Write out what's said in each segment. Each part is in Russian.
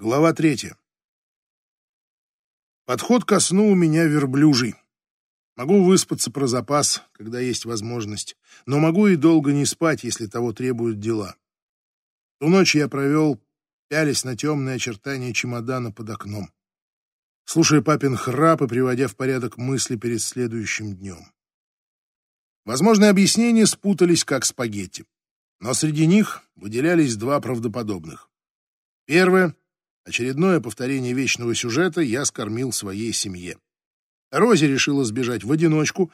Глава третья. Подход ко сну у меня верблюжий. Могу выспаться про запас, когда есть возможность, но могу и долго не спать, если того требуют дела. Ту ночь я провел, пялись на темные очертания чемодана под окном, слушая папин храп и приводя в порядок мысли перед следующим днем. Возможные объяснения спутались, как спагетти, но среди них выделялись два правдоподобных. Первое Очередное повторение вечного сюжета я скормил своей семье. Рози решила сбежать в одиночку,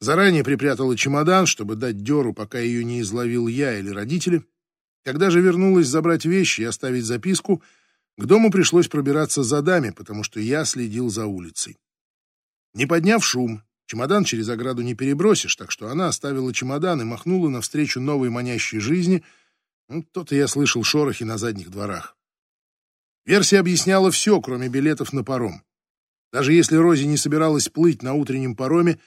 заранее припрятала чемодан, чтобы дать дёру, пока ее не изловил я или родители. Когда же вернулась забрать вещи и оставить записку, к дому пришлось пробираться за дами, потому что я следил за улицей. Не подняв шум, чемодан через ограду не перебросишь, так что она оставила чемодан и махнула навстречу новой манящей жизни. Ну, то-то я слышал шорохи на задних дворах. Версия объясняла все, кроме билетов на паром. Даже если Рози не собиралась плыть на утреннем пароме,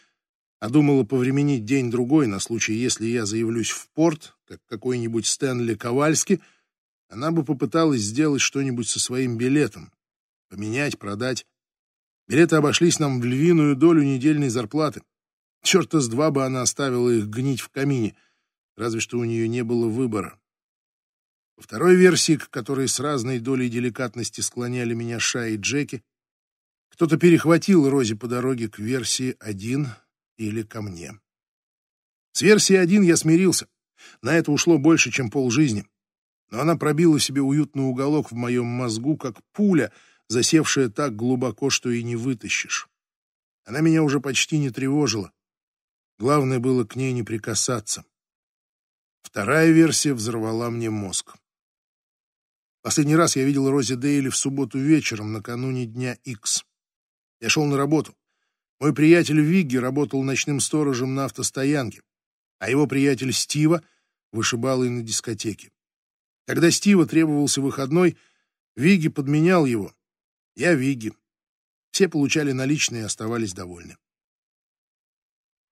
а думала повременить день-другой на случай, если я заявлюсь в порт, как какой-нибудь Стэнли Ковальски, она бы попыталась сделать что-нибудь со своим билетом. Поменять, продать. Билеты обошлись нам в львиную долю недельной зарплаты. Черта с два бы она оставила их гнить в камине, разве что у нее не было выбора. Второй версии, к которой с разной долей деликатности склоняли меня Ша и Джеки, кто-то перехватил Рози по дороге к версии 1 или ко мне. С версией 1 я смирился. На это ушло больше, чем полжизни. Но она пробила себе уютный уголок в моем мозгу, как пуля, засевшая так глубоко, что и не вытащишь. Она меня уже почти не тревожила. Главное было к ней не прикасаться. Вторая версия взорвала мне мозг. Последний раз я видел Рози Дейли в субботу вечером, накануне дня Икс. Я шел на работу. Мой приятель Вигги работал ночным сторожем на автостоянке, а его приятель Стива вышибал и на дискотеке. Когда Стива требовался выходной, Вигги подменял его. Я Вигги. Все получали наличные и оставались довольны.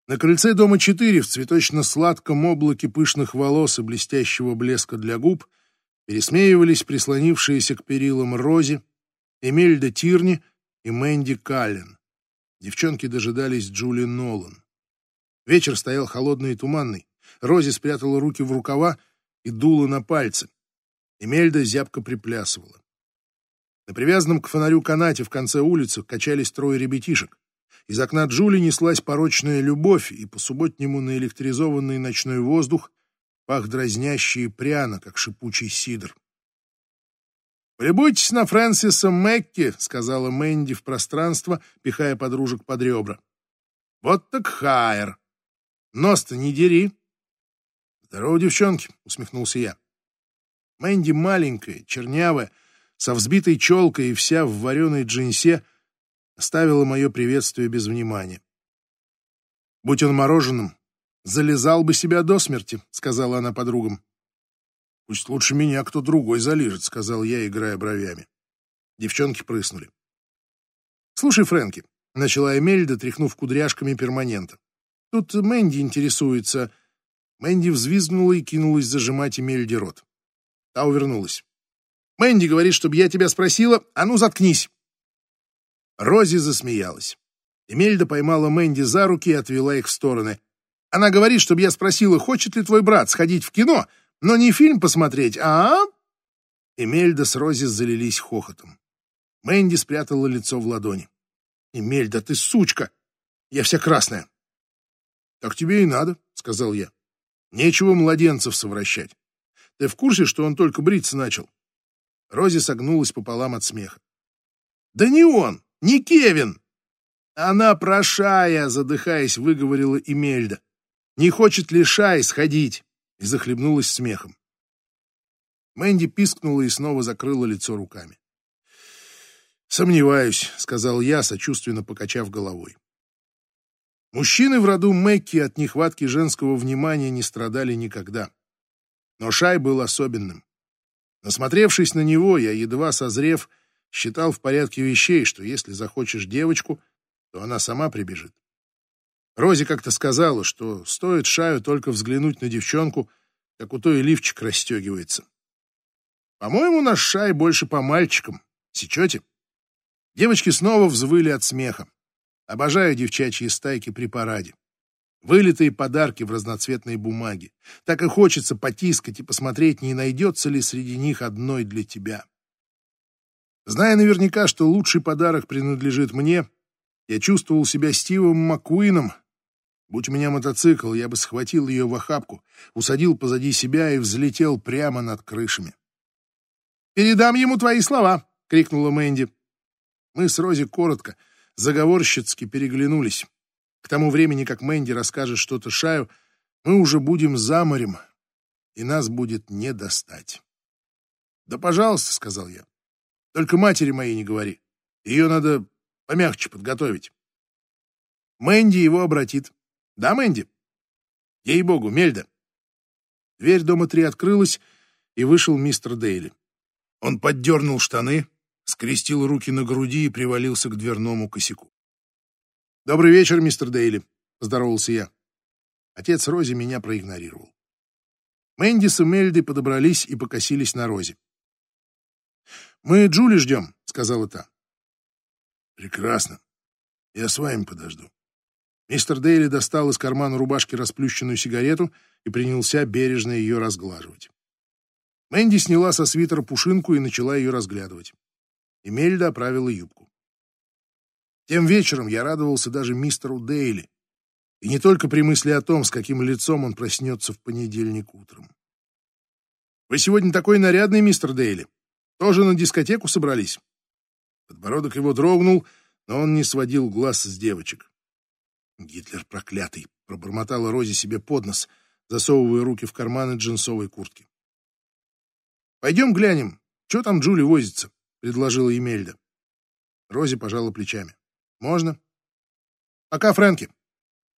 На крыльце дома 4 в цветочно-сладком облаке пышных волос и блестящего блеска для губ — Пересмеивались прислонившиеся к перилам Рози, Эмельда Тирни и Мэнди Каллен. Девчонки дожидались Джули Нолан. Вечер стоял холодный и туманный. Рози спрятала руки в рукава и дула на пальцы. Эмельда зябко приплясывала. На привязанном к фонарю канате в конце улицы качались трое ребятишек. Из окна Джули неслась порочная любовь, и по-субботнему наэлектризованный ночной воздух пах дразняще и пряно, как шипучий сидр. «Полюбуйтесь на Фрэнсиса Мэкки», — сказала Мэнди в пространство, пихая подружек под ребра. «Вот так хайер! Нос-то не дери!» «Здорово, девчонки!» — усмехнулся я. Мэнди маленькая, чернявая, со взбитой челкой и вся в вареной джинсе, оставила мое приветствие без внимания. Будь он мороженым, залезал бы себя до смерти», — сказала она подругам. «Пусть лучше меня кто другой залижет», — сказал я, играя бровями. Девчонки прыснули. «Слушай, Фрэнки», — начала Эмельда, тряхнув кудряшками перманента. «Тут Мэнди интересуется». Мэнди взвизгнула и кинулась зажимать Эмельде рот. Та увернулась. «Мэнди говорит, чтобы я тебя спросила, а ну заткнись!» Рози засмеялась. Эмельда поймала Мэнди за руки и отвела их в стороны. Она говорит, чтобы я спросила, хочет ли твой брат сходить в кино, но не фильм посмотреть, а...» Эмельда с Рози залились хохотом. Мэнди спрятала лицо в ладони. «Эмельда, ты сучка! Я вся красная!» «Так тебе и надо», — сказал я. «Нечего младенцев совращать. Ты в курсе, что он только бриться начал?» Рози согнулась пополам от смеха. «Да не он, не Кевин!» «Она прошая!» — задыхаясь, выговорила Эмельда. Не хочет ли Шай сходить?» И захлебнулась смехом. Мэнди пискнула и снова закрыла лицо руками. «Сомневаюсь», — сказал я, сочувственно покачав головой. Мужчины в роду Мэкки от нехватки женского внимания не страдали никогда. Но Шай был особенным. Насмотревшись на него, я, едва созрев, считал в порядке вещей, что если захочешь девочку, то она сама прибежит. Рози как-то сказала, что стоит Шаю только взглянуть на девчонку, как у той лифчик расстегивается. По-моему, наш шай больше по мальчикам. Сечете? Девочки снова взвыли от смеха. Обожаю девчачьи стайки при параде. Вылитые подарки в разноцветной бумаге. Так и хочется потискать и посмотреть, не найдется ли среди них одной для тебя. Зная наверняка, что лучший подарок принадлежит мне, я чувствовал себя Стивом Маккуином. Будь у меня мотоцикл, я бы схватил ее в охапку, усадил позади себя и взлетел прямо над крышами. «Передам ему твои слова!» — крикнула Мэнди. Мы с Рози коротко, заговорщицки переглянулись. К тому времени, как Мэнди расскажет что-то Шаю, мы уже будем за морем, и нас будет не достать. «Да, пожалуйста», — сказал я. «Только матери моей не говори. Ее надо помягче подготовить». Мэнди его обратит. «Да, Мэнди?» «Ей-богу, Мельда». Дверь дома три открылась, и вышел мистер Дейли. Он поддернул штаны, скрестил руки на груди и привалился к дверному косяку. «Добрый вечер, мистер Дейли», — поздоровался я. Отец Рози меня проигнорировал. Мэнди с Мельдой подобрались и покосились на Рози. «Мы Джули ждем», — сказала та. «Прекрасно. Я с вами подожду». Мистер Дейли достал из кармана рубашки расплющенную сигарету и принялся бережно ее разглаживать. Мэнди сняла со свитера пушинку и начала ее разглядывать. Эмельда оправила юбку. Тем вечером я радовался даже мистеру Дейли. И не только при мысли о том, с каким лицом он проснется в понедельник утром. «Вы сегодня такой нарядный, мистер Дейли. Тоже на дискотеку собрались?» Подбородок его дрогнул, но он не сводил глаз с девочек. «Гитлер проклятый!» — пробормотала Рози себе под нос, засовывая руки в карманы джинсовой куртки. «Пойдем глянем, что там Джули возится», — предложила Емельда. Рози пожала плечами. Можно? Пока, Фрэнки.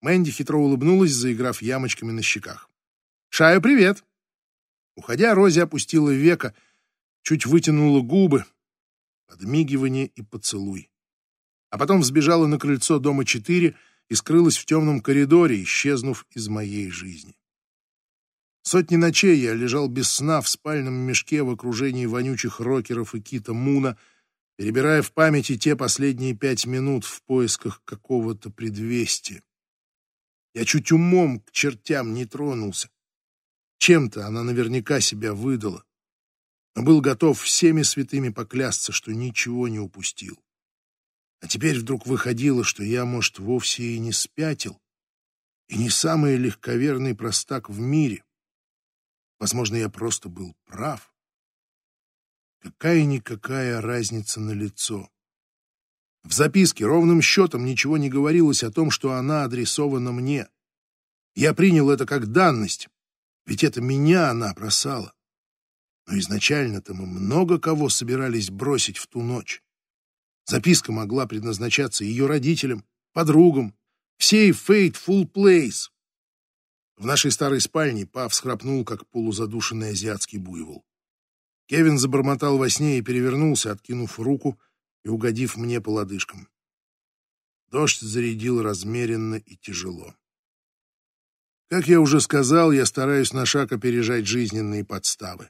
Мэнди хитро улыбнулась, заиграв ямочками на щеках. Шаю, привет. Уходя, Рози опустила века, чуть вытянула губы. Подмигивание и поцелуй. А потом взбежала на крыльцо дома четыре и скрылась в темном коридоре, исчезнув из моей жизни. Сотни ночей я лежал без сна в спальном мешке в окружении вонючих рокеров и Кита Муна — перебирая в памяти те последние пять минут в поисках какого-то предвестия. Я чуть умом к чертям не тронулся. Чем-то она наверняка себя выдала, но был готов всеми святыми поклясться, что ничего не упустил. А теперь вдруг выходило, что я, может, вовсе и не спятил, и не самый легковерный простак в мире. Возможно, я просто был прав. Какая-никакая разница на лицо. В записке ровным счетом ничего не говорилось о том, что она адресована мне. Я принял это как данность, ведь это меня она бросала. Но изначально-то мы много кого собирались бросить в ту ночь. Записка могла предназначаться ее родителям, подругам, всей Fateful Place. В нашей старой спальне Пав схрапнул, как полузадушенный азиатский буйвол. Кевин забормотал во сне и перевернулся, откинув руку и угодив мне по лодыжкам. Дождь зарядил размеренно и тяжело. Как я уже сказал, я стараюсь на шаг опережать жизненные подставы.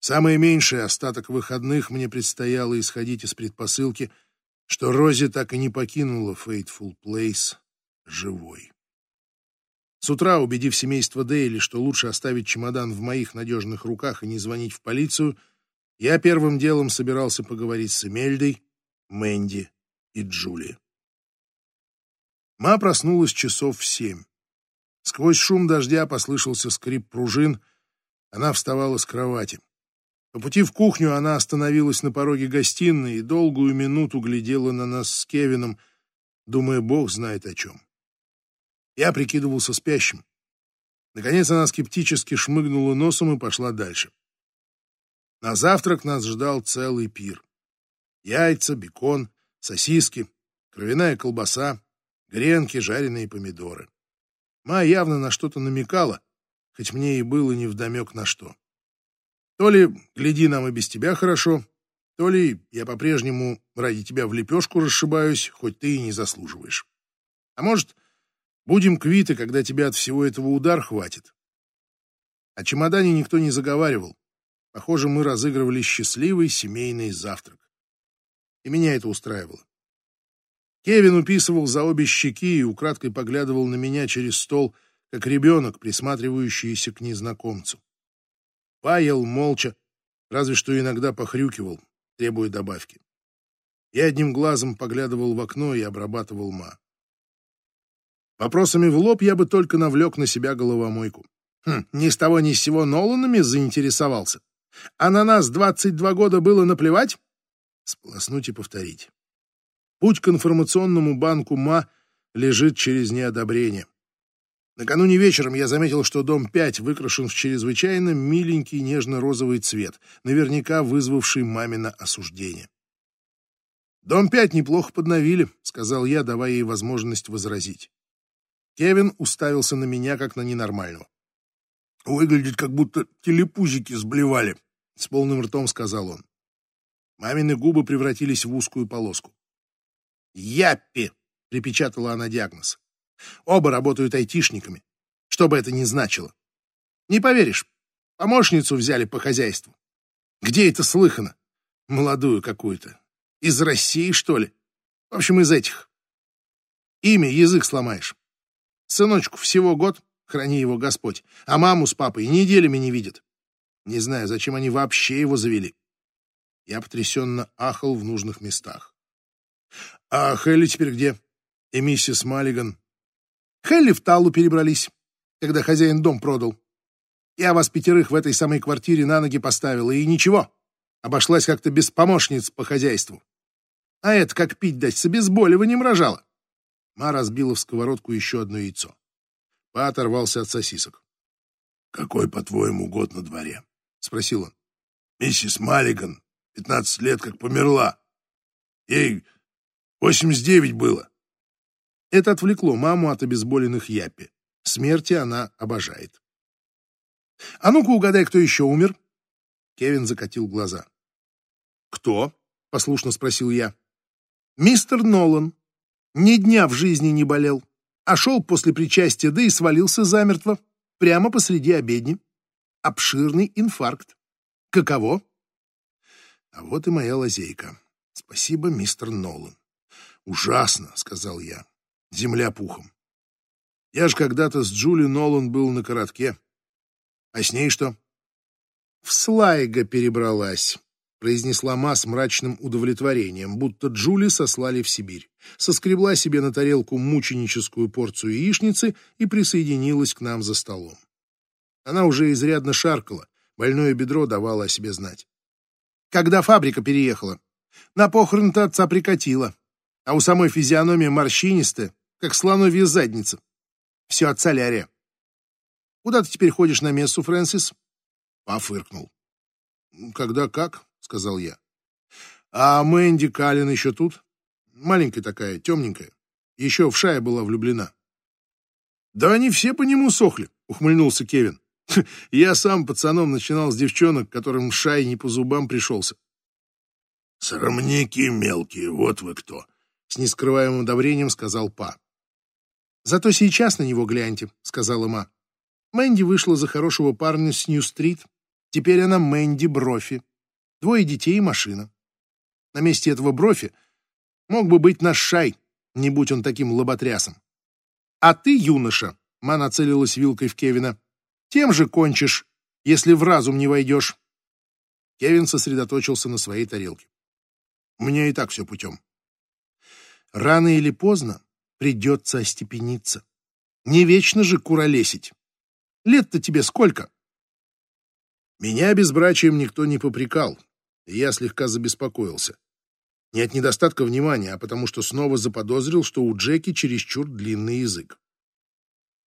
Самое меньшее остаток выходных мне предстояло исходить из предпосылки, что Рози так и не покинула Fateful Place живой. С утра, убедив семейство Дейли, что лучше оставить чемодан в моих надежных руках и не звонить в полицию, я первым делом собирался поговорить с Эмельдой, Мэнди и Джули. Ма проснулась часов в семь. Сквозь шум дождя послышался скрип пружин. Она вставала с кровати. По пути в кухню она остановилась на пороге гостиной и долгую минуту глядела на нас с Кевином, думая, бог знает о чем. Я прикидывался спящим. Наконец она скептически шмыгнула носом и пошла дальше. На завтрак нас ждал целый пир. Яйца, бекон, сосиски, кровяная колбаса, гренки, жареные помидоры. Ма явно на что-то намекала, хоть мне и было невдомек на что. То ли гляди нам и без тебя хорошо, то ли я по-прежнему ради тебя в лепешку расшибаюсь, хоть ты и не заслуживаешь. А может, Будем квиты, когда тебя от всего этого удар хватит. О чемодане никто не заговаривал. Похоже, мы разыгрывали счастливый семейный завтрак. И меня это устраивало. Кевин уписывал за обе щеки и украдкой поглядывал на меня через стол, как ребенок, присматривающийся к незнакомцу. Паял молча, разве что иногда похрюкивал, требуя добавки. Я одним глазом поглядывал в окно и обрабатывал ма. Вопросами в лоб я бы только навлек на себя головомойку. Хм, ни с того ни с сего Ноланами заинтересовался. А на нас 22 года было наплевать? Сполоснуть и повторить. Путь к информационному банку МА лежит через неодобрение. Накануне вечером я заметил, что дом 5 выкрашен в чрезвычайно миленький нежно-розовый цвет, наверняка вызвавший мамино осуждение. «Дом 5 неплохо подновили», — сказал я, давая ей возможность возразить. Кевин уставился на меня, как на ненормального. «Выглядит, как будто телепузики сблевали», — с полным ртом сказал он. Мамины губы превратились в узкую полоску. «Яппи!» — припечатала она диагноз. «Оба работают айтишниками, что бы это ни значило. Не поверишь, помощницу взяли по хозяйству. Где это слыхано? Молодую какую-то. Из России, что ли? В общем, из этих. Имя, язык сломаешь. Сыночку всего год, храни его Господь, а маму с папой неделями не видят. Не знаю, зачем они вообще его завели. Я потрясенно ахал в нужных местах. А Хелли теперь где? И миссис Маллиган? Хелли в Талу перебрались, когда хозяин дом продал. Я вас пятерых в этой самой квартире на ноги поставила, и ничего. Обошлась как-то без помощниц по хозяйству. А это как пить дать, с обезболиванием рожала. Ма разбила в сковородку еще одно яйцо. Па оторвался от сосисок. «Какой, по-твоему, год на дворе?» — спросил он. «Миссис Маллиган, пятнадцать лет как померла. Ей восемьдесят девять было». Это отвлекло маму от обезболенных япи. Смерти она обожает. «А ну-ка угадай, кто еще умер?» Кевин закатил глаза. «Кто?» — послушно спросил я. «Мистер Нолан. Ни дня в жизни не болел, а шел после причастия, да и свалился замертво, прямо посреди обедни. Обширный инфаркт. Каково? А вот и моя лазейка. Спасибо, мистер Нолан. Ужасно, сказал я. Земля пухом. Я ж когда-то с Джули Нолан был на коротке. А с ней что? В Слайга перебралась произнесла Ма с мрачным удовлетворением, будто Джули сослали в Сибирь. Соскребла себе на тарелку мученическую порцию яичницы и присоединилась к нам за столом. Она уже изрядно шаркала, больное бедро давало о себе знать. Когда фабрика переехала, на похорон-то отца прикатила, а у самой физиономия морщинистая, как слоновья задница. Все от солярия. Куда ты теперь ходишь на мессу, Фрэнсис? Пофыркнул. Когда как? сказал я. А Мэнди Каллен еще тут? Маленькая такая, темненькая. Еще в Шая была влюблена. Да они все по нему сохли, ухмыльнулся Кевин. Я сам пацаном начинал с девчонок, которым Шай не по зубам пришелся. «Срамники мелкие, вот вы кто!» — с нескрываемым одобрением сказал Па. «Зато сейчас на него гляньте», — сказала Ма. Мэнди вышла за хорошего парня с Нью-стрит. Теперь она Мэнди Брофи двое детей и машина. На месте этого брофи мог бы быть наш Шай, не будь он таким лоботрясом. А ты, юноша, Ма нацелилась вилкой в Кевина, тем же кончишь, если в разум не войдешь. Кевин сосредоточился на своей тарелке. У меня и так все путем. Рано или поздно придется остепениться. Не вечно же куролесить. Лет-то тебе сколько? Меня безбрачием никто не попрекал, и я слегка забеспокоился. Не от недостатка внимания, а потому что снова заподозрил, что у Джеки чересчур длинный язык.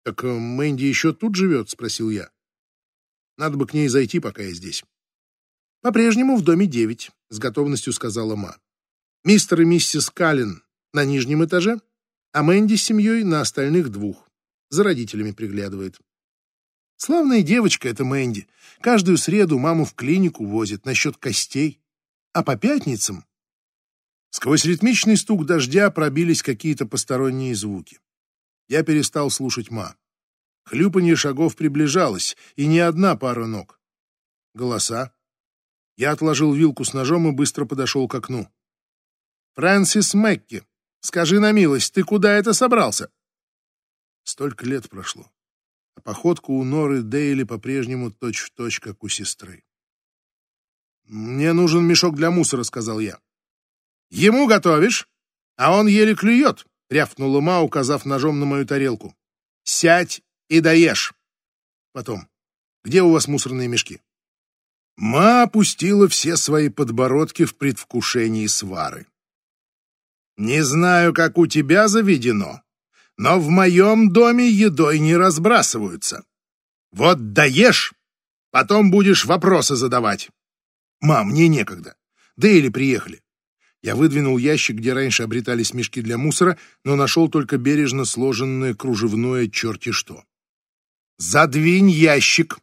«Так э, Мэнди еще тут живет?» — спросил я. «Надо бы к ней зайти, пока я здесь». «По-прежнему в доме девять», — с готовностью сказала Ма. «Мистер и миссис Каллен на нижнем этаже, а Мэнди с семьей на остальных двух. За родителями приглядывает. Славная девочка эта Мэнди. Каждую среду маму в клинику возит насчет костей. А по пятницам... Сквозь ритмичный стук дождя пробились какие-то посторонние звуки. Я перестал слушать ма. Хлюпанье шагов приближалось, и не одна пара ног. Голоса, Я отложил вилку с ножом и быстро подошел к окну. «Фрэнсис Мэкки, скажи на милость, ты куда это собрался?» Столько лет прошло, а походка у Норы Дейли по-прежнему точь-в-точь, как у сестры. «Мне нужен мешок для мусора», — сказал я. «Ему готовишь, а он еле клюет», — рявкнула Ма, указав ножом на мою тарелку. «Сядь и доешь». Потом, где у вас мусорные мешки? Ма опустила все свои подбородки в предвкушении свары. Не знаю, как у тебя заведено, но в моем доме едой не разбрасываются. Вот доешь, потом будешь вопросы задавать. Мам, мне некогда. Да или приехали. Я выдвинул ящик, где раньше обретались мешки для мусора, но нашел только бережно сложенное кружевное черти что. «Задвинь ящик!»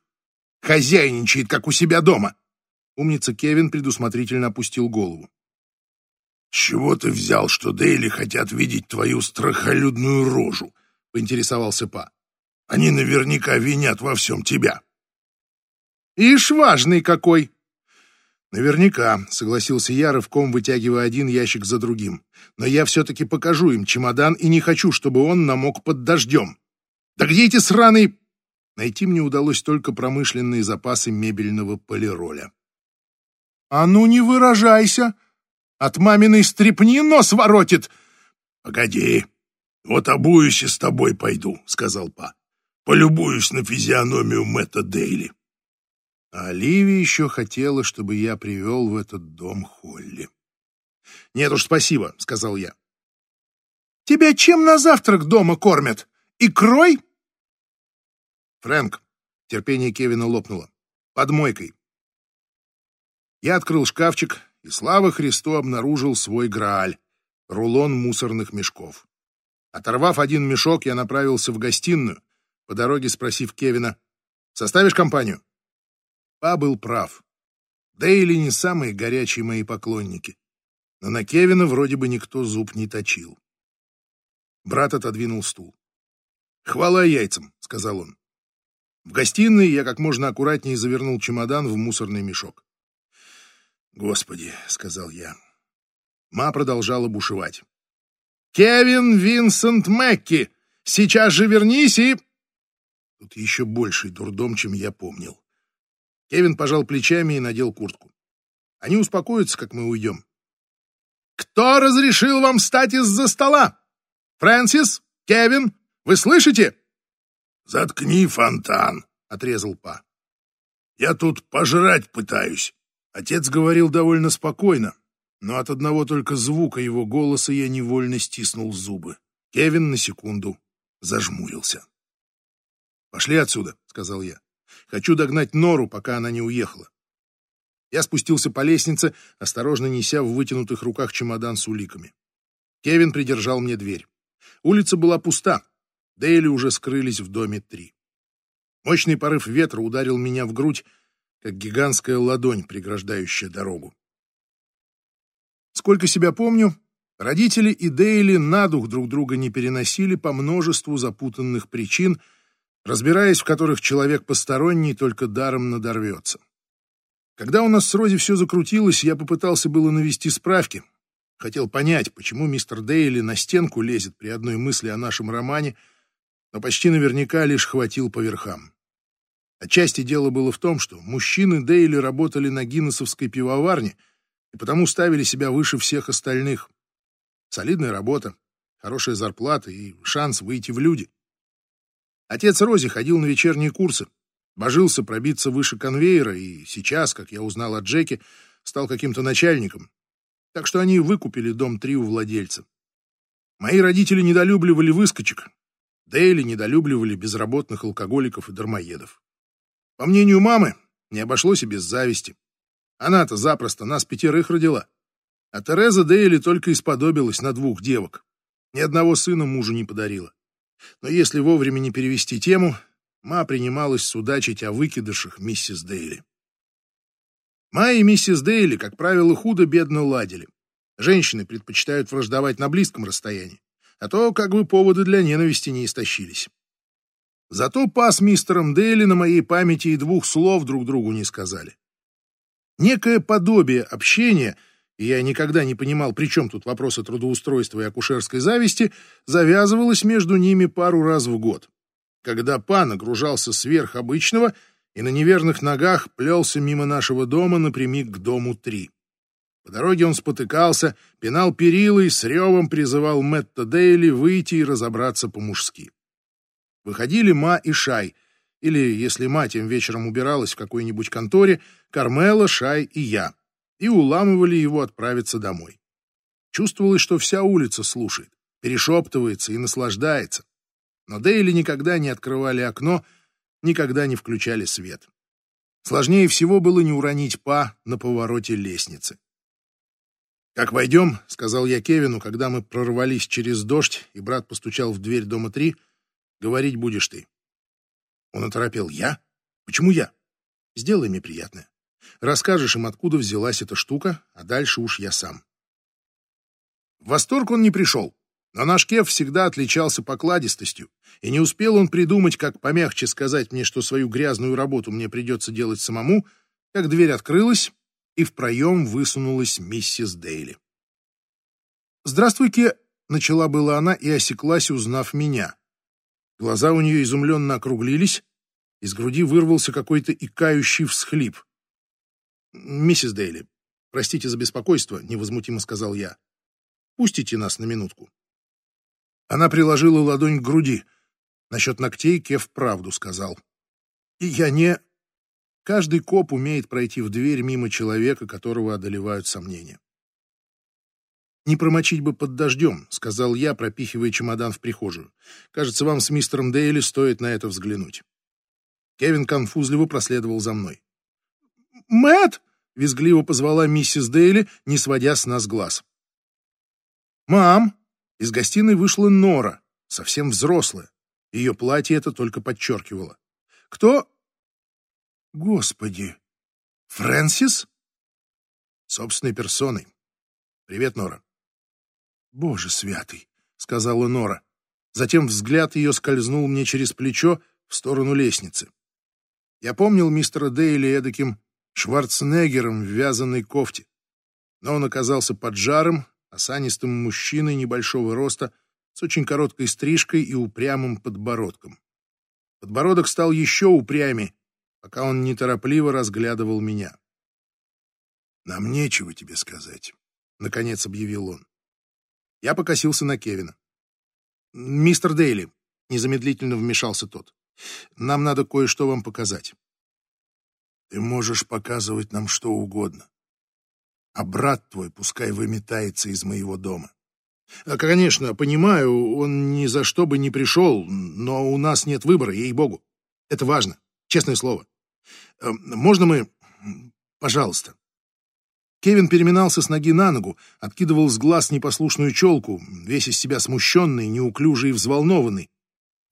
Хозяйничает, как у себя дома. Умница Кевин предусмотрительно опустил голову. «С чего ты взял, что Дейли хотят видеть твою страхолюдную рожу?» — поинтересовался Па. «Они наверняка винят во всем тебя». «Ишь, важный какой!» «Наверняка», — согласился я, рывком вытягивая один ящик за другим. «Но я все-таки покажу им чемодан и не хочу, чтобы он намок под дождем. Да где эти сраные...» Найти мне удалось только промышленные запасы мебельного полироля. «А ну не выражайся! От маминой стрепни нос воротит!» «Погоди, вот обуюсь и с тобой пойду», — сказал Па. «Полюбуюсь на физиономию Мэтта Дейли». А Оливия еще хотела, чтобы я привел в этот дом Холли. «Нет уж, спасибо», — сказал я. «Тебя чем на завтрак дома кормят? Икрой?» «Фрэнк!» — терпение Кевина лопнуло. «Под мойкой!» Я открыл шкафчик и, слава Христу, обнаружил свой Грааль — рулон мусорных мешков. Оторвав один мешок, я направился в гостиную, по дороге спросив Кевина, «Составишь компанию?» Па был прав. Дейли не самые горячие мои поклонники, но на Кевина вроде бы никто зуб не точил. Брат отодвинул стул. «Хвала яйцам», — сказал он. В гостиной я как можно аккуратнее завернул чемодан в мусорный мешок. «Господи», — сказал я. Ма продолжала бушевать. «Кевин Винсент Мэкки! Сейчас же вернись и...» Тут еще больший дурдом, чем я помнил. Кевин пожал плечами и надел куртку. Они успокоятся, как мы уйдем. «Кто разрешил вам встать из-за стола? Фрэнсис? Кевин? Вы слышите?» «Заткни фонтан», — отрезал Па. «Я тут пожрать пытаюсь». Отец говорил довольно спокойно, но от одного только звука его голоса я невольно стиснул зубы. Кевин на секунду зажмурился. «Пошли отсюда», — сказал я. «Хочу догнать Нору, пока она не уехала». Я спустился по лестнице, осторожно неся в вытянутых руках чемодан с уликами. Кевин придержал мне дверь. Улица была пуста, Дейли уже скрылись в доме три. Мощный порыв ветра ударил меня в грудь, как гигантская ладонь, преграждающая дорогу. Сколько себя помню, родители и Дейли на дух друг друга не переносили по множеству запутанных причин, разбираясь в которых человек посторонний только даром надорвется. Когда у нас с Рози все закрутилось, я попытался было навести справки. Хотел понять, почему мистер Дейли на стенку лезет при одной мысли о нашем романе — но почти наверняка лишь хватил по верхам. Отчасти дело было в том, что мужчины Дейли работали на Гиннесовской пивоварне и потому ставили себя выше всех остальных. Солидная работа, хорошая зарплата и шанс выйти в люди. Отец Рози ходил на вечерние курсы, божился пробиться выше конвейера и сейчас, как я узнал от Джеки, стал каким-то начальником. Так что они выкупили дом три у владельца. Мои родители недолюбливали выскочек, Дейли недолюбливали безработных алкоголиков и дармоедов. По мнению мамы, не обошлось и без зависти. Она-то запросто нас пятерых родила. А Тереза Дейли только исподобилась на двух девок. Ни одного сына мужу не подарила. Но если вовремя не перевести тему, ма принималась судачить о выкидышах миссис Дейли. Ма и миссис Дейли, как правило, худо-бедно ладили. Женщины предпочитают враждовать на близком расстоянии а то как бы поводы для ненависти не истощились. Зато пас мистером Дейли на моей памяти и двух слов друг другу не сказали. Некое подобие общения, и я никогда не понимал, при чем тут вопросы трудоустройства и акушерской зависти, завязывалось между ними пару раз в год, когда Па нагружался сверх обычного и на неверных ногах плелся мимо нашего дома напрямик к дому 3. По дороге он спотыкался, пинал перила и с ревом призывал Мэтта Дейли выйти и разобраться по-мужски. Выходили Ма и Шай, или, если Ма тем вечером убиралась в какой-нибудь конторе, Кармела, Шай и я, и уламывали его отправиться домой. Чувствовалось, что вся улица слушает, перешептывается и наслаждается. Но Дейли никогда не открывали окно, никогда не включали свет. Сложнее всего было не уронить Па на повороте лестницы. «Как войдем», — сказал я Кевину, когда мы прорвались через дождь, и брат постучал в дверь дома три, — «говорить будешь ты». Он оторопел. «Я? Почему я? Сделай мне приятное. Расскажешь им, откуда взялась эта штука, а дальше уж я сам». В восторг он не пришел, но наш Кев всегда отличался покладистостью, и не успел он придумать, как помягче сказать мне, что свою грязную работу мне придется делать самому, как дверь открылась, и в проем высунулась миссис Дейли. «Здравствуйте!» — начала была она и осеклась, узнав меня. Глаза у нее изумленно округлились, из груди вырвался какой-то икающий всхлип. «Миссис Дейли, простите за беспокойство», — невозмутимо сказал я. «Пустите нас на минутку». Она приложила ладонь к груди. Насчет ногтей Кев правду сказал. И я не... Каждый коп умеет пройти в дверь мимо человека, которого одолевают сомнения. «Не промочить бы под дождем», — сказал я, пропихивая чемодан в прихожую. «Кажется, вам с мистером Дейли стоит на это взглянуть». Кевин конфузливо проследовал за мной. Мэт! визгливо позвала миссис Дейли, не сводя с нас глаз. «Мам!» Из гостиной вышла Нора, совсем взрослая. Ее платье это только подчеркивало. «Кто?» Господи! Фрэнсис? Собственной персоной. Привет, Нора. Боже святый, сказала Нора. Затем взгляд ее скользнул мне через плечо в сторону лестницы. Я помнил мистера Дейли эдаким Шварценеггером в вязаной кофте, но он оказался поджарым, осанистым мужчиной небольшого роста с очень короткой стрижкой и упрямым подбородком. Подбородок стал еще упрямее, пока он неторопливо разглядывал меня. «Нам нечего тебе сказать», — наконец объявил он. Я покосился на Кевина. «Мистер Дейли», — незамедлительно вмешался тот, — «нам надо кое-что вам показать». «Ты можешь показывать нам что угодно. А брат твой пускай выметается из моего дома». А, «Конечно, понимаю, он ни за что бы не пришел, но у нас нет выбора, ей-богу. Это важно, честное слово. Э, можно мы... Пожалуйста. Кевин переминался с ноги на ногу, откидывал с глаз непослушную челку, весь из себя смущенный, неуклюжий и взволнованный.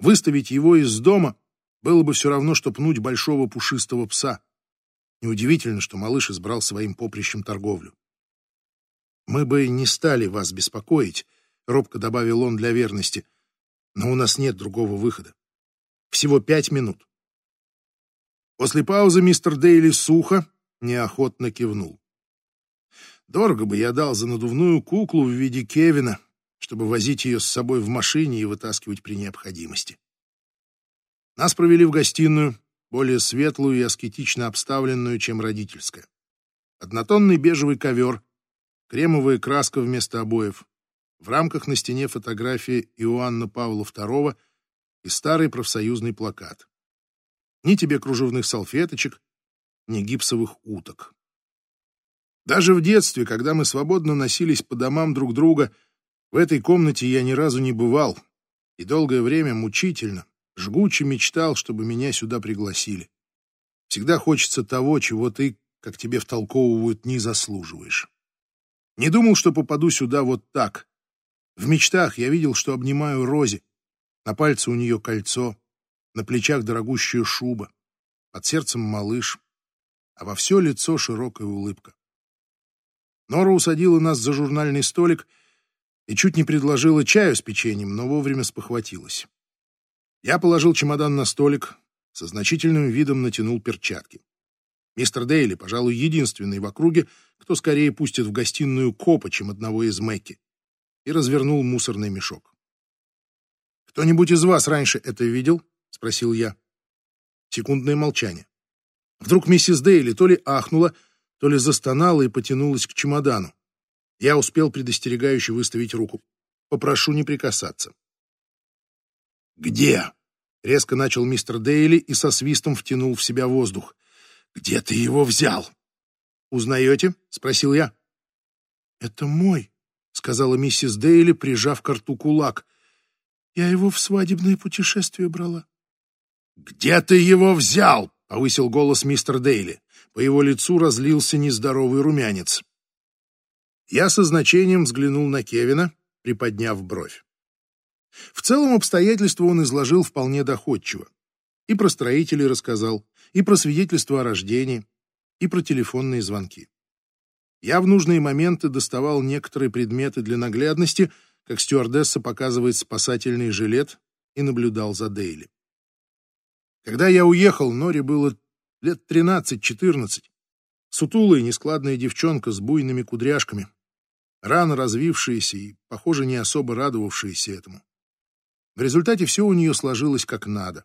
Выставить его из дома было бы все равно, что пнуть большого пушистого пса. Неудивительно, что малыш избрал своим поприщем торговлю. «Мы бы не стали вас беспокоить», — робко добавил он для верности, «но у нас нет другого выхода. Всего пять минут. После паузы мистер Дейли сухо, неохотно кивнул. Дорого бы я дал за надувную куклу в виде Кевина, чтобы возить ее с собой в машине и вытаскивать при необходимости. Нас провели в гостиную, более светлую и аскетично обставленную, чем родительская. Однотонный бежевый ковер, кремовая краска вместо обоев, в рамках на стене фотография Иоанна Павла II и старый профсоюзный плакат. Ни тебе кружевных салфеточек, ни гипсовых уток. Даже в детстве, когда мы свободно носились по домам друг друга, в этой комнате я ни разу не бывал и долгое время мучительно, жгуче мечтал, чтобы меня сюда пригласили. Всегда хочется того, чего ты, как тебе втолковывают, не заслуживаешь. Не думал, что попаду сюда вот так. В мечтах я видел, что обнимаю Рози. На пальце у нее кольцо, на плечах дорогущая шуба, под сердцем малыш, а во все лицо широкая улыбка. Нора усадила нас за журнальный столик и чуть не предложила чаю с печеньем, но вовремя спохватилась. Я положил чемодан на столик, со значительным видом натянул перчатки. Мистер Дейли, пожалуй, единственный в округе, кто скорее пустит в гостиную копа, чем одного из Мэкки, и развернул мусорный мешок. «Кто-нибудь из вас раньше это видел?» — спросил я. Секундное молчание. Вдруг миссис Дейли то ли ахнула, то ли застонала и потянулась к чемодану. Я успел предостерегающе выставить руку. Попрошу не прикасаться. «Где?» — резко начал мистер Дейли и со свистом втянул в себя воздух. «Где ты его взял?» «Узнаете?» — спросил я. «Это мой», — сказала миссис Дейли, прижав к рту кулак. «Я его в свадебное путешествие брала». «Где ты его взял?» — повысил голос мистер Дейли. По его лицу разлился нездоровый румянец. Я со значением взглянул на Кевина, приподняв бровь. В целом обстоятельства он изложил вполне доходчиво. И про строителей рассказал, и про свидетельство о рождении, и про телефонные звонки. Я в нужные моменты доставал некоторые предметы для наглядности, как стюардесса показывает спасательный жилет, и наблюдал за Дейли. Когда я уехал, Норе было лет 13-14. Сутулая нескладная девчонка с буйными кудряшками, рано развившаяся и, похоже, не особо радовавшаяся этому. В результате все у нее сложилось как надо.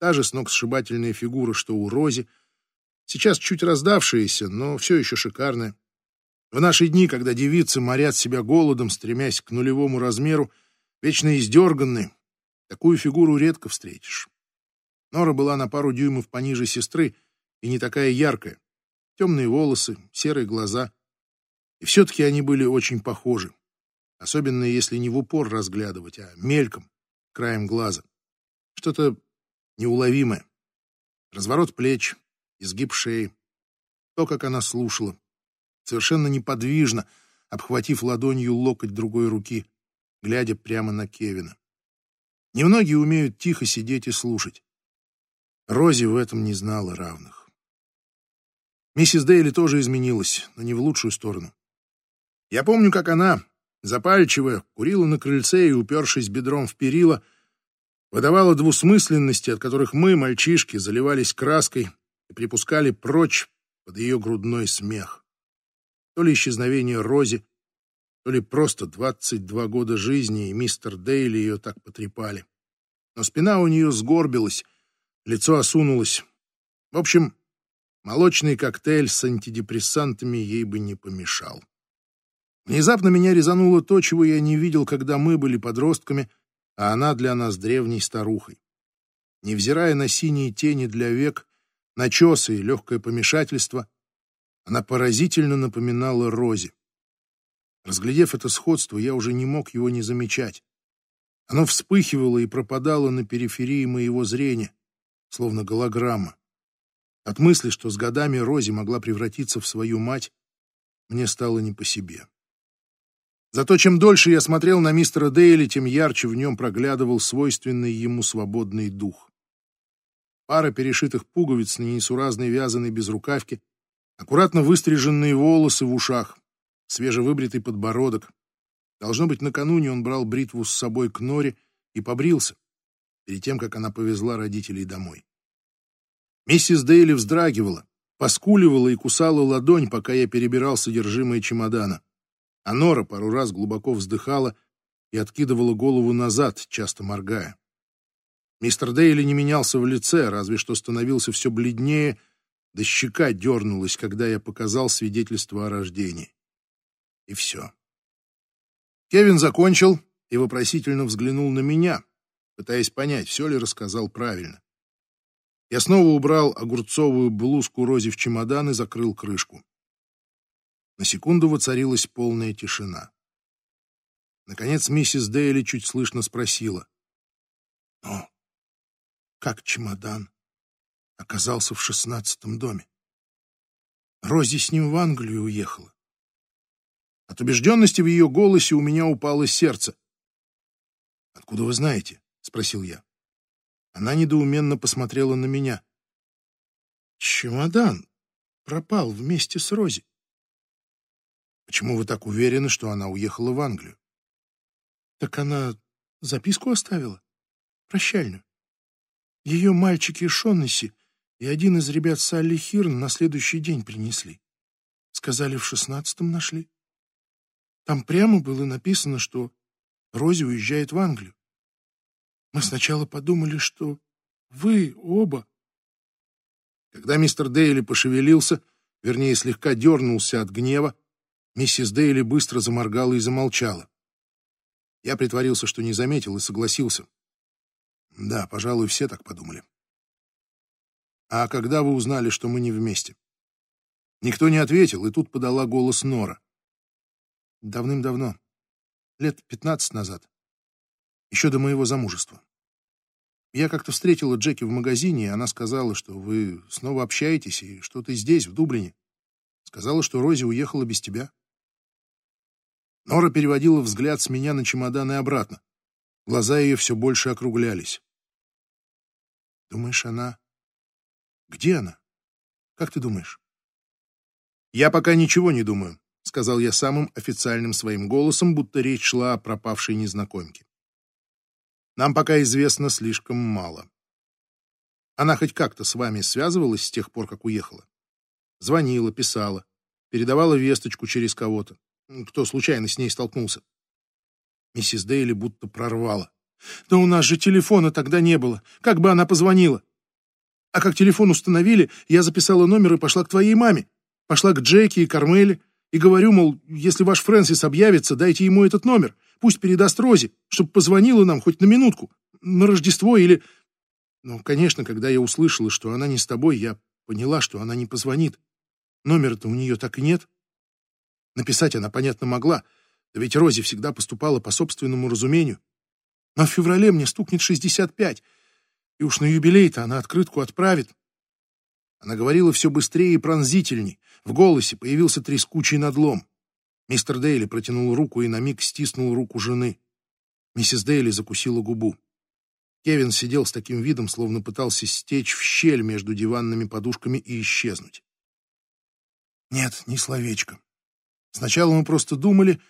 Та же сногсшибательная фигура, что у Рози, сейчас чуть раздавшаяся, но все еще шикарная. В наши дни, когда девицы морят себя голодом, стремясь к нулевому размеру, вечно издерганные, такую фигуру редко встретишь. Нора была на пару дюймов пониже сестры и не такая яркая. Темные волосы, серые глаза. И все-таки они были очень похожи. Особенно если не в упор разглядывать, а мельком, краем глаза. Что-то неуловимое. Разворот плеч, изгиб шеи. То, как она слушала. Совершенно неподвижно, обхватив ладонью локоть другой руки, глядя прямо на Кевина. Немногие умеют тихо сидеть и слушать. Рози в этом не знала равных. Миссис Дейли тоже изменилась, но не в лучшую сторону. Я помню, как она, запальчивая, курила на крыльце и, упершись бедром в перила, выдавала двусмысленности, от которых мы, мальчишки, заливались краской и припускали прочь под ее грудной смех. То ли исчезновение Рози, то ли просто 22 года жизни, и мистер Дейли ее так потрепали. Но спина у нее сгорбилась, лицо осунулось. В общем, молочный коктейль с антидепрессантами ей бы не помешал. Внезапно меня резануло то, чего я не видел, когда мы были подростками, а она для нас древней старухой. Невзирая на синие тени для век, начесы и легкое помешательство, она поразительно напоминала Розе. Разглядев это сходство, я уже не мог его не замечать. Оно вспыхивало и пропадало на периферии моего зрения словно голограмма. От мысли, что с годами Рози могла превратиться в свою мать, мне стало не по себе. Зато чем дольше я смотрел на мистера Дейли, тем ярче в нем проглядывал свойственный ему свободный дух. Пара перешитых пуговиц на несуразной вязаной безрукавке, аккуратно выстриженные волосы в ушах, свежевыбритый подбородок. Должно быть, накануне он брал бритву с собой к норе и побрился перед тем, как она повезла родителей домой. Миссис Дейли вздрагивала, поскуливала и кусала ладонь, пока я перебирал содержимое чемодана. А Нора пару раз глубоко вздыхала и откидывала голову назад, часто моргая. Мистер Дейли не менялся в лице, разве что становился все бледнее, да щека дернулась, когда я показал свидетельство о рождении. И все. Кевин закончил и вопросительно взглянул на меня, пытаясь понять, все ли рассказал правильно. Я снова убрал огурцовую блузку Рози в чемодан и закрыл крышку. На секунду воцарилась полная тишина. Наконец миссис Дейли чуть слышно спросила. «Ну, как чемодан оказался в шестнадцатом доме? Рози с ним в Англию уехала». От убежденности в ее голосе у меня упало сердце. «Откуда вы знаете?» спросил я. Она недоуменно посмотрела на меня. Чемодан пропал вместе с Рози. Почему вы так уверены, что она уехала в Англию? Так она записку оставила? Прощальную. Ее мальчики Шоннесси И один из ребят Салли Хирн на следующий день принесли. Сказали, в шестнадцатом нашли. Там прямо было написано, что Рози уезжает в Англию. Мы сначала подумали, что вы оба. Когда мистер Дейли пошевелился, вернее, слегка дернулся от гнева, миссис Дейли быстро заморгала и замолчала. Я притворился, что не заметил, и согласился. Да, пожалуй, все так подумали. А когда вы узнали, что мы не вместе? Никто не ответил, и тут подала голос Нора. Давным-давно, лет пятнадцать назад, еще до моего замужества. Я как-то встретила Джеки в магазине, и она сказала, что вы снова общаетесь, и что ты здесь, в Дублине. Сказала, что Рози уехала без тебя. Нора переводила взгляд с меня на чемодан и обратно. Глаза ее все больше округлялись. Думаешь, она... Где она? Как ты думаешь? Я пока ничего не думаю, сказал я самым официальным своим голосом, будто речь шла о пропавшей незнакомке. Нам пока известно слишком мало. Она хоть как-то с вами связывалась с тех пор, как уехала? Звонила, писала, передавала весточку через кого-то, кто случайно с ней столкнулся. Миссис Дейли будто прорвала. Да у нас же телефона тогда не было. Как бы она позвонила? А как телефон установили, я записала номер и пошла к твоей маме. Пошла к Джеки и Кармеле и говорю, мол, если ваш Фрэнсис объявится, дайте ему этот номер. Пусть передаст Розе, чтобы позвонила нам хоть на минутку, на Рождество или... Ну, конечно, когда я услышала, что она не с тобой, я поняла, что она не позвонит. Номера-то у нее так и нет. Написать она, понятно, могла, да ведь Рози всегда поступала по собственному разумению. Но в феврале мне стукнет 65, и уж на юбилей-то она открытку отправит. Она говорила все быстрее и пронзительней. В голосе появился трескучий надлом. Мистер Дейли протянул руку и на миг стиснул руку жены. Миссис Дейли закусила губу. Кевин сидел с таким видом, словно пытался стечь в щель между диванными подушками и исчезнуть. Нет, ни словечко. Сначала мы просто думали,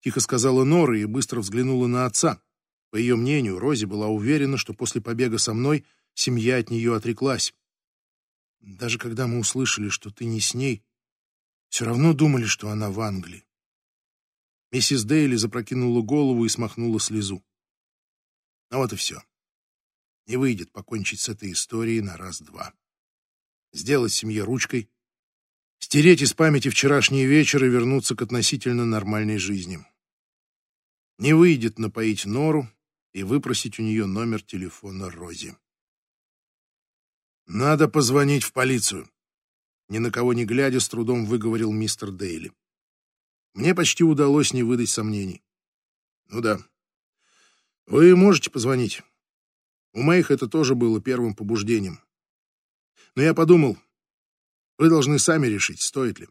тихо сказала Нора и быстро взглянула на отца. По ее мнению, Рози была уверена, что после побега со мной семья от нее отреклась. Даже когда мы услышали, что ты не с ней, все равно думали, что она в Англии. Миссис Дейли запрокинула голову и смахнула слезу. Ну вот и все. Не выйдет покончить с этой историей на раз-два. Сделать семье ручкой, стереть из памяти вчерашний вечер и вернуться к относительно нормальной жизни. Не выйдет напоить Нору и выпросить у нее номер телефона Рози. «Надо позвонить в полицию», — ни на кого не глядя, с трудом выговорил мистер Дейли. Мне почти удалось не выдать сомнений. «Ну да. Вы можете позвонить. У моих это тоже было первым побуждением. Но я подумал, вы должны сами решить, стоит ли».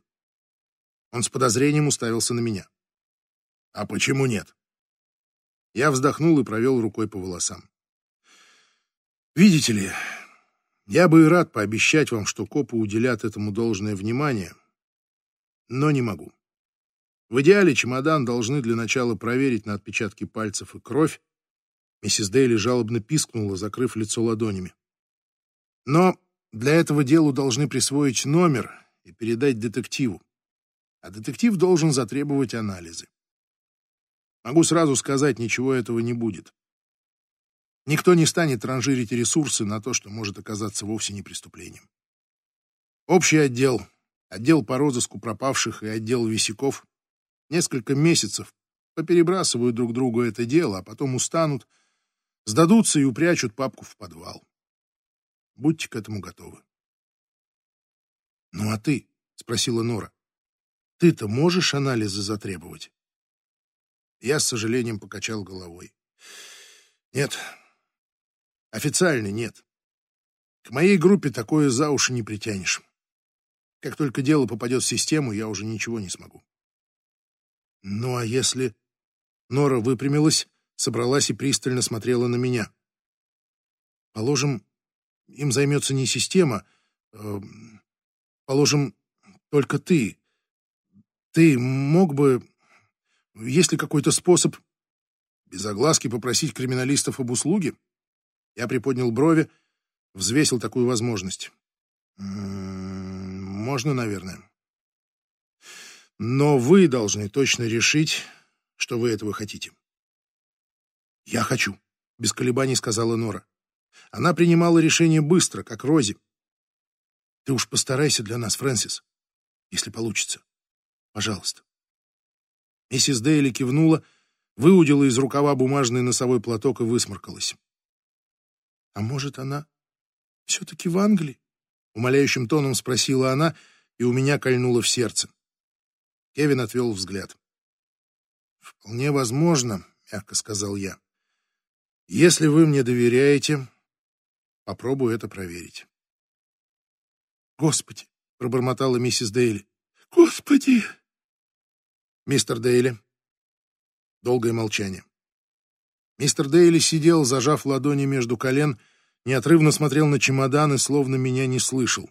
Он с подозрением уставился на меня. «А почему нет?» Я вздохнул и провел рукой по волосам. «Видите ли, я бы и рад пообещать вам, что копы уделят этому должное внимание, но не могу. В идеале чемодан должны для начала проверить на отпечатки пальцев и кровь. Миссис Дейли жалобно пискнула, закрыв лицо ладонями. Но для этого делу должны присвоить номер и передать детективу. А детектив должен затребовать анализы. Могу сразу сказать, ничего этого не будет. Никто не станет ранжирить ресурсы на то, что может оказаться вовсе не преступлением. Общий отдел, отдел по розыску пропавших и отдел висяков несколько месяцев поперебрасывают друг другу это дело, а потом устанут, сдадутся и упрячут папку в подвал. Будьте к этому готовы. «Ну а ты?» — спросила Нора. «Ты-то можешь анализы затребовать?» Я с сожалением покачал головой. «Нет, Официально нет. К моей группе такое за уши не притянешь. Как только дело попадет в систему, я уже ничего не смогу. Ну а если... Нора выпрямилась, собралась и пристально смотрела на меня. Положим, им займется не система, э, положим, только ты. Ты мог бы, есть ли какой-то способ без огласки попросить криминалистов об услуге? Я приподнял брови, взвесил такую возможность. Можно, наверное. Но вы должны точно решить, что вы этого хотите. Я хочу, без колебаний сказала Нора. Она принимала решение быстро, как Рози. Ты уж постарайся для нас, Фрэнсис, если получится. Пожалуйста. Миссис Дейли кивнула, выудила из рукава бумажный носовой платок и высморкалась. А может, она все-таки в Англии? Умоляющим тоном спросила она, и у меня кольнуло в сердце. Кевин отвел взгляд. «Вполне возможно», — мягко сказал я. «Если вы мне доверяете, попробую это проверить». «Господи!» — пробормотала миссис Дейли. «Господи!» «Мистер Дейли». Долгое молчание. Мистер Дейли сидел, зажав ладони между колен, неотрывно смотрел на чемодан и словно меня не слышал.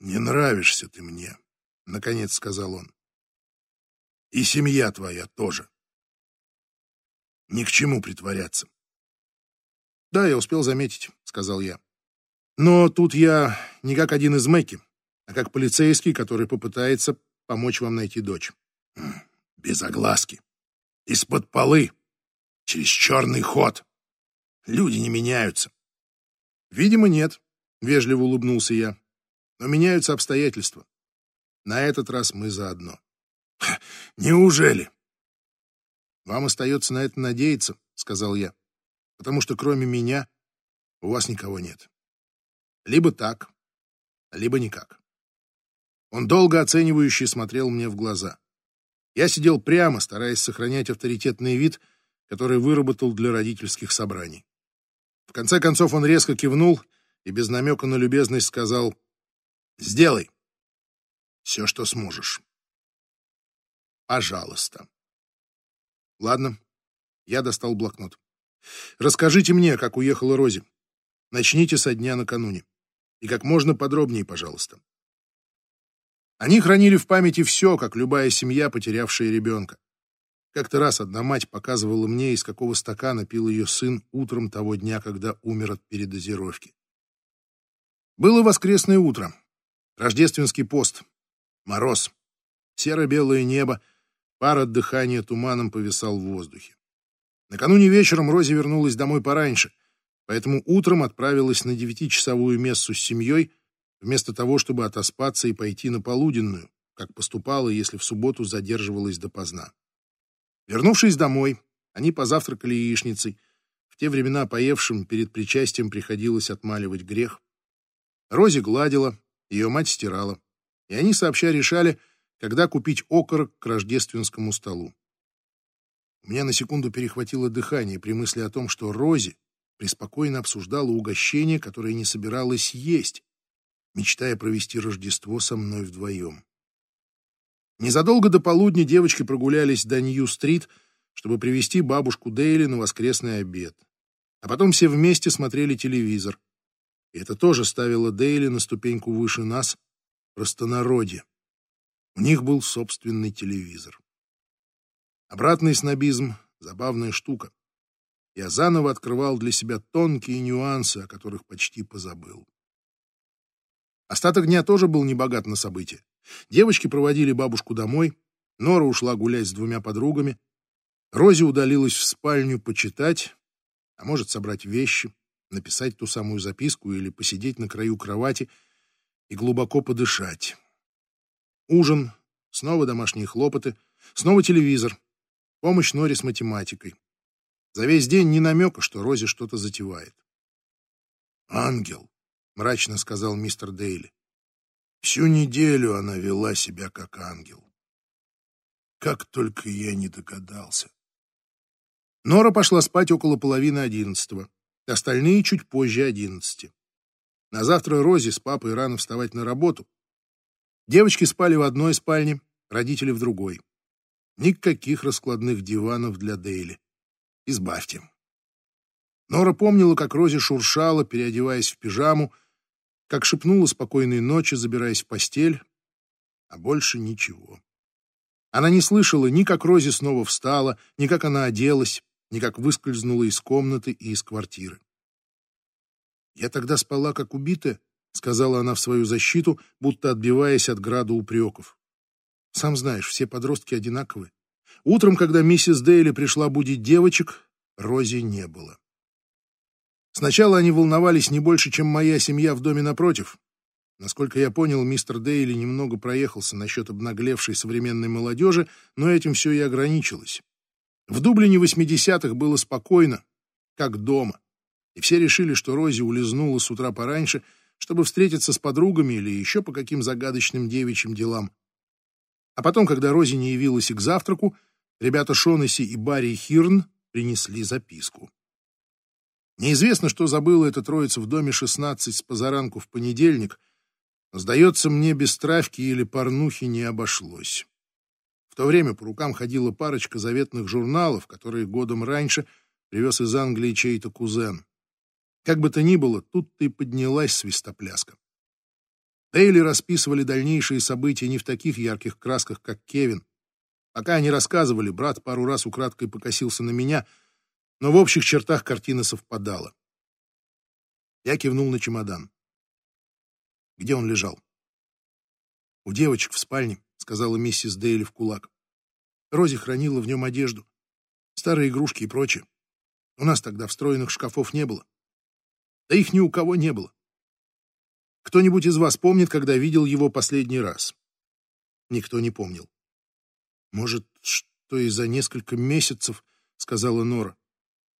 «Не нравишься ты мне», — наконец сказал он. «И семья твоя тоже. Ни к чему притворяться». «Да, я успел заметить», — сказал я. «Но тут я не как один из Мэки, а как полицейский, который попытается помочь вам найти дочь». «Без огласки. Из-под полы. Через черный ход. Люди не меняются». «Видимо, нет», — вежливо улыбнулся я. Но меняются обстоятельства. На этот раз мы заодно. Неужели? Вам остается на это надеяться, сказал я, потому что кроме меня у вас никого нет. Либо так, либо никак. Он долго оценивающе смотрел мне в глаза. Я сидел прямо, стараясь сохранять авторитетный вид, который выработал для родительских собраний. В конце концов он резко кивнул и без намека на любезность сказал Сделай все, что сможешь. Пожалуйста. Ладно, я достал блокнот. Расскажите мне, как уехала Рози. Начните со дня накануне. И как можно подробнее, пожалуйста. Они хранили в памяти все, как любая семья, потерявшая ребенка. Как-то раз одна мать показывала мне, из какого стакана пил ее сын утром того дня, когда умер от передозировки. Было воскресное утро. Рождественский пост. Мороз. Серо-белое небо. Пар от дыхания туманом повисал в воздухе. Накануне вечером Рози вернулась домой пораньше, поэтому утром отправилась на девятичасовую мессу с семьей, вместо того, чтобы отоспаться и пойти на полуденную, как поступала, если в субботу задерживалась допоздна. Вернувшись домой, они позавтракали яичницей. В те времена поевшим перед причастием приходилось отмаливать грех. Рози гладила, ее мать стирала, и они сообща решали, когда купить окорок к рождественскому столу. У меня на секунду перехватило дыхание при мысли о том, что Рози преспокойно обсуждала угощение, которое не собиралась есть, мечтая провести Рождество со мной вдвоем. Незадолго до полудня девочки прогулялись до Нью-стрит, чтобы привести бабушку Дейли на воскресный обед. А потом все вместе смотрели телевизор. И это тоже ставило Дейли на ступеньку выше нас, простонародье. У них был собственный телевизор. Обратный снобизм — забавная штука. Я заново открывал для себя тонкие нюансы, о которых почти позабыл. Остаток дня тоже был небогат на события. Девочки проводили бабушку домой, Нора ушла гулять с двумя подругами, Рози удалилась в спальню почитать, а может, собрать вещи написать ту самую записку или посидеть на краю кровати и глубоко подышать. Ужин, снова домашние хлопоты, снова телевизор, помощь Норе с математикой. За весь день ни намека, что Рози что-то затевает. «Ангел», — мрачно сказал мистер Дейли. «Всю неделю она вела себя как ангел. Как только я не догадался». Нора пошла спать около половины одиннадцатого остальные чуть позже одиннадцати. На завтра Рози с папой рано вставать на работу. Девочки спали в одной спальне, родители в другой. Никаких раскладных диванов для Дейли. Избавьте. Нора помнила, как Рози шуршала, переодеваясь в пижаму, как шепнула спокойной ночи, забираясь в постель, а больше ничего. Она не слышала ни как Рози снова встала, ни как она оделась, ни как выскользнула из комнаты и из квартиры. «Я тогда спала, как убитая?» — сказала она в свою защиту, будто отбиваясь от града упреков. Сам знаешь, все подростки одинаковые. Утром, когда миссис Дейли пришла будить девочек, Рози не было. Сначала они волновались не больше, чем моя семья в доме напротив. Насколько я понял, мистер Дейли немного проехался насчет обнаглевшей современной молодежи, но этим все и ограничилось. В Дублине 80-х было спокойно, как дома, и все решили, что Рози улизнула с утра пораньше, чтобы встретиться с подругами или еще по каким загадочным девичьим делам. А потом, когда Рози не явилась и к завтраку, ребята Шонесси и Барри Хирн принесли записку. Неизвестно, что забыла эта троица в доме 16 с позаранку в понедельник, но, сдается мне, без травки или порнухи не обошлось. В то время по рукам ходила парочка заветных журналов, которые годом раньше привез из Англии чей-то кузен. Как бы то ни было, тут-то и поднялась свистопляска. Дейли расписывали дальнейшие события не в таких ярких красках, как Кевин. Пока они рассказывали, брат пару раз украдкой покосился на меня, но в общих чертах картина совпадала. Я кивнул на чемодан. Где он лежал? «У девочек в спальне», — сказала миссис Дейли в кулак. Рози хранила в нем одежду, старые игрушки и прочее. У нас тогда встроенных шкафов не было. Да их ни у кого не было. Кто-нибудь из вас помнит, когда видел его последний раз? Никто не помнил. Может, что и за несколько месяцев, сказала Нора.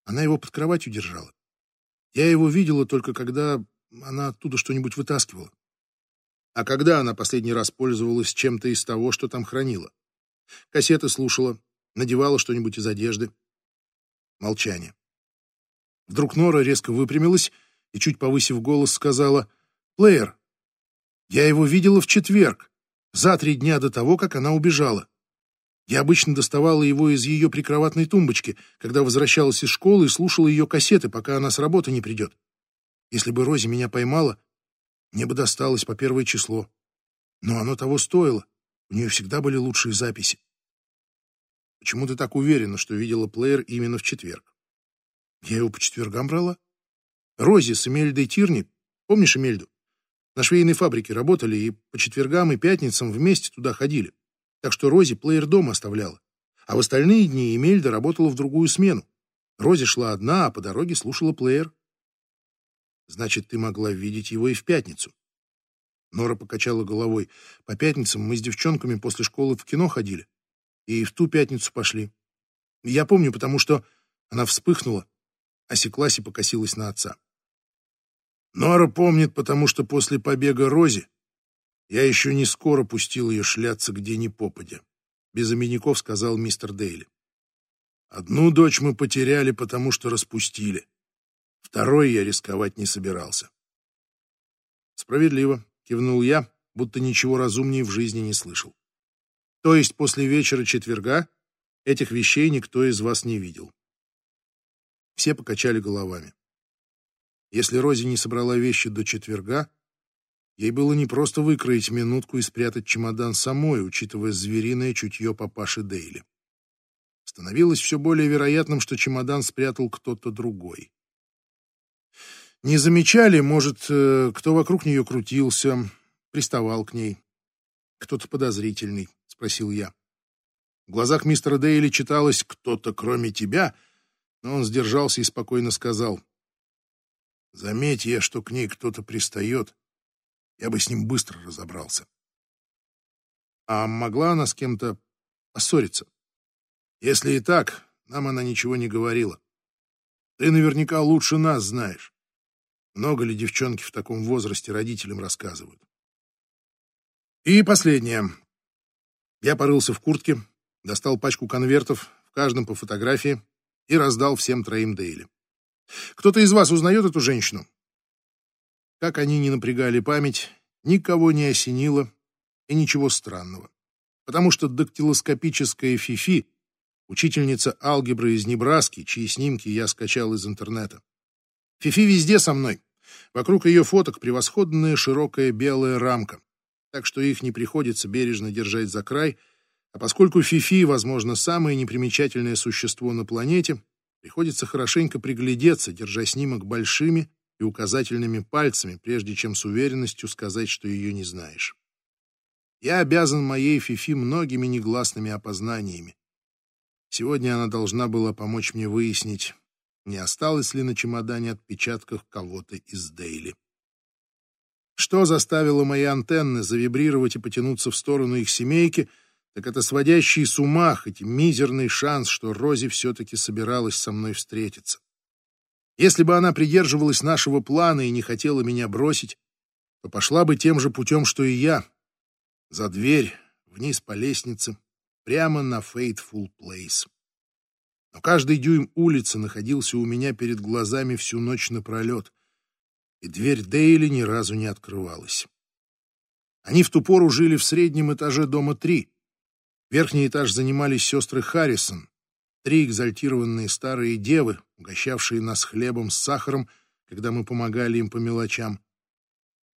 Она его под кроватью держала. Я его видела только когда она оттуда что-нибудь вытаскивала. А когда она последний раз пользовалась чем-то из того, что там хранила? Кассеты слушала, надевала что-нибудь из одежды. Молчание. Вдруг Нора резко выпрямилась и, чуть повысив голос, сказала Плеер. Я его видела в четверг, за три дня до того, как она убежала. Я обычно доставала его из ее прикроватной тумбочки, когда возвращалась из школы и слушала ее кассеты, пока она с работы не придет. Если бы Рози меня поймала, мне бы досталось по первое число. Но оно того стоило. У нее всегда были лучшие записи. Почему ты так уверена, что видела плеер именно в четверг? Я его по четвергам брала. Рози с Эмельдой Тирни, помнишь Эмельду? На швейной фабрике работали и по четвергам и пятницам вместе туда ходили. Так что Рози плеер дома оставляла. А в остальные дни Эмельда работала в другую смену. Рози шла одна, а по дороге слушала плеер. Значит, ты могла видеть его и в пятницу. Нора покачала головой. По пятницам мы с девчонками после школы в кино ходили. И в ту пятницу пошли. Я помню, потому что она вспыхнула, осеклась и покосилась на отца. Нора помнит, потому что после побега Рози я еще не скоро пустил ее шляться где ни попадя. Без именников сказал мистер Дейли. Одну дочь мы потеряли, потому что распустили. Второй я рисковать не собирался. Справедливо, кивнул я, будто ничего разумнее в жизни не слышал. То есть после вечера четверга этих вещей никто из вас не видел. Все покачали головами. Если Рози не собрала вещи до четверга, ей было не просто выкроить минутку и спрятать чемодан самой, учитывая звериное чутье папаши Дейли. Становилось все более вероятным, что чемодан спрятал кто-то другой. Не замечали, может, э, кто вокруг нее крутился, приставал к ней. Кто-то подозрительный, спросил я. В глазах мистера Дейли читалось «кто-то кроме тебя», но он сдержался и спокойно сказал Заметь я, что к ней кто-то пристает, я бы с ним быстро разобрался. А могла она с кем-то поссориться? Если и так, нам она ничего не говорила. Ты наверняка лучше нас знаешь. Много ли девчонки в таком возрасте родителям рассказывают? И последнее. Я порылся в куртке, достал пачку конвертов, в каждом по фотографии, и раздал всем троим Дейли. Кто-то из вас узнает эту женщину? Как они не напрягали память, никого не осенило и ничего странного. Потому что дактилоскопическая Фифи, учительница алгебры из Небраски, чьи снимки я скачал из интернета. Фифи везде со мной. Вокруг ее фоток превосходная широкая белая рамка, так что их не приходится бережно держать за край, а поскольку Фифи, возможно, самое непримечательное существо на планете, Приходится хорошенько приглядеться, держа снимок большими, и указательными пальцами, прежде чем с уверенностью сказать, что ее не знаешь. Я обязан моей Фифи многими негласными опознаниями. Сегодня она должна была помочь мне выяснить, не осталось ли на чемодане отпечатков кого-то из Дейли. Что заставило мои антенны завибрировать и потянуться в сторону их семейки, так это сводящий с ума, хоть мизерный шанс, что Рози все-таки собиралась со мной встретиться. Если бы она придерживалась нашего плана и не хотела меня бросить, то пошла бы тем же путем, что и я. За дверь, вниз по лестнице, прямо на Fateful Place. Но каждый дюйм улицы находился у меня перед глазами всю ночь напролет, и дверь Дейли ни разу не открывалась. Они в ту пору жили в среднем этаже дома три. Верхний этаж занимались сестры Харрисон, Три экзальтированные старые девы, угощавшие нас хлебом с сахаром, когда мы помогали им по мелочам.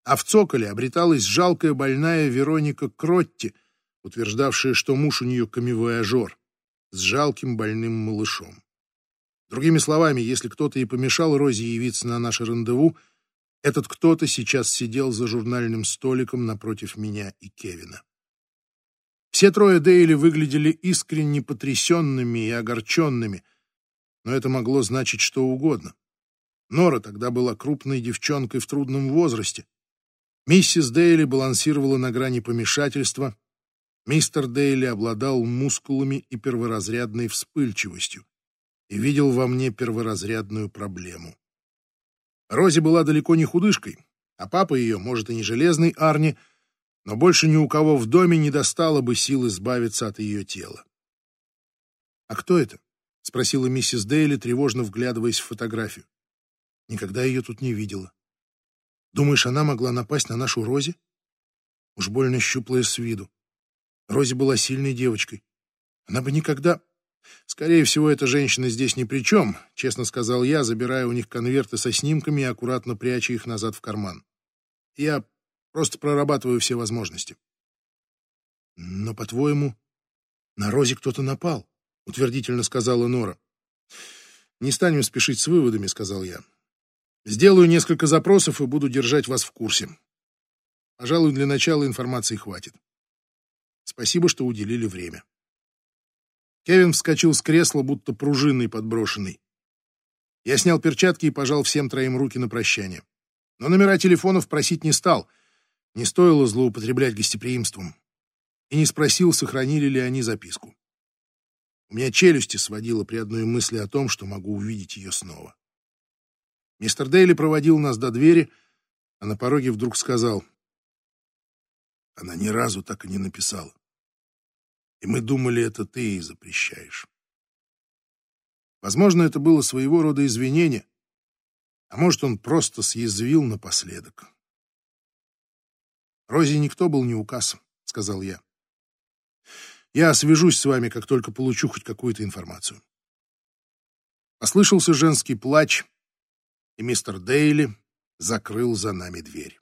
А в цоколе обреталась жалкая больная Вероника Кротти, утверждавшая, что муж у нее камевояжер, с жалким больным малышом. Другими словами, если кто-то и помешал Розе явиться на наше рандеву, этот кто-то сейчас сидел за журнальным столиком напротив меня и Кевина. Все трое Дейли выглядели искренне потрясенными и огорченными, но это могло значить что угодно. Нора тогда была крупной девчонкой в трудном возрасте. Миссис Дейли балансировала на грани помешательства. Мистер Дейли обладал мускулами и перворазрядной вспыльчивостью и видел во мне перворазрядную проблему. Рози была далеко не худышкой, а папа ее, может, и не железный Арни, но больше ни у кого в доме не достало бы сил избавиться от ее тела. «А кто это?» — спросила миссис Дейли, тревожно вглядываясь в фотографию. «Никогда ее тут не видела. Думаешь, она могла напасть на нашу Рози? Уж больно щуплая с виду. Рози была сильной девочкой. Она бы никогда...» «Скорее всего, эта женщина здесь ни при чем», — честно сказал я, забирая у них конверты со снимками и аккуратно пряча их назад в карман. «Я Просто прорабатываю все возможности. Но, по-твоему, на Розе кто-то напал, утвердительно сказала Нора. Не станем спешить с выводами, сказал я. Сделаю несколько запросов и буду держать вас в курсе. Пожалуй, для начала информации хватит. Спасибо, что уделили время. Кевин вскочил с кресла, будто пружиной подброшенный. Я снял перчатки и пожал всем троим руки на прощание. Но номера телефонов просить не стал — не стоило злоупотреблять гостеприимством. И не спросил, сохранили ли они записку. У меня челюсти сводило при одной мысли о том, что могу увидеть ее снова. Мистер Дейли проводил нас до двери, а на пороге вдруг сказал, она ни разу так и не написала. И мы думали, это ты ей запрещаешь. Возможно, это было своего рода извинение, а может, он просто съязвил напоследок. Рози никто был не указ, сказал я. Я свяжусь с вами, как только получу хоть какую-то информацию. Послышался женский плач, и мистер Дейли закрыл за нами дверь.